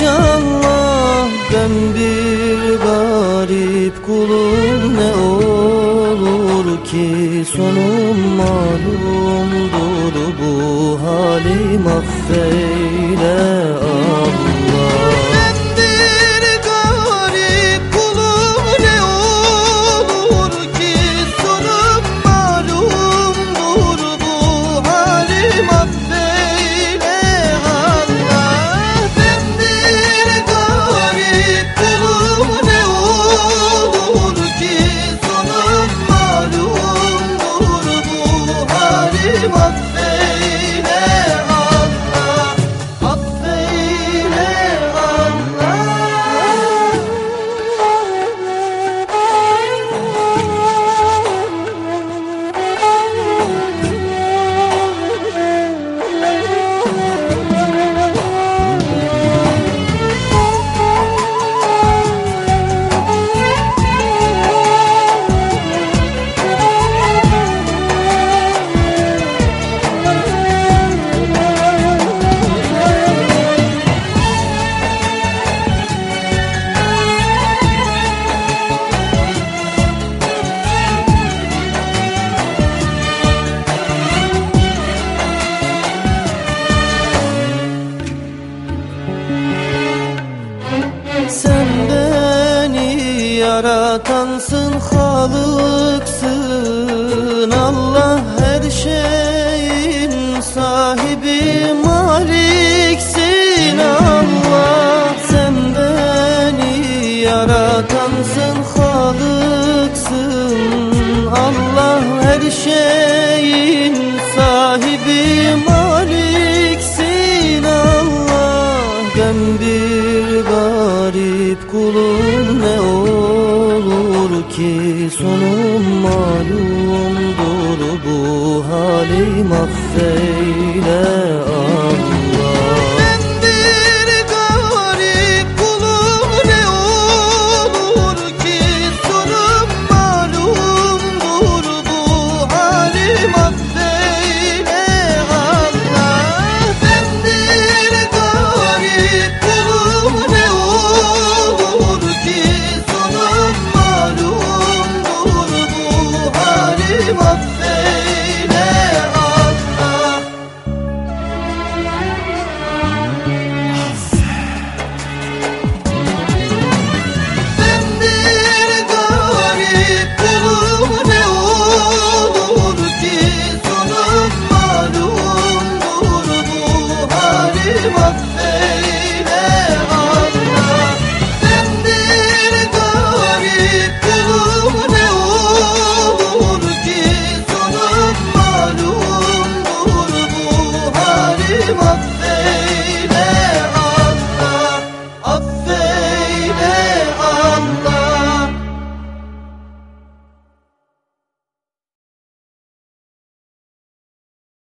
İnşallah ben bir garip kulum ne olur ki sonum malumdur bu halim affeyle ah. Sen beni yaratansın halıksın. Allah her şeyin sahibi maliksin. Allah Sen beni yaratansın halıksın. Allah her şey Sonum ne olur ki sonum malumdur Bu halim affeyle Allah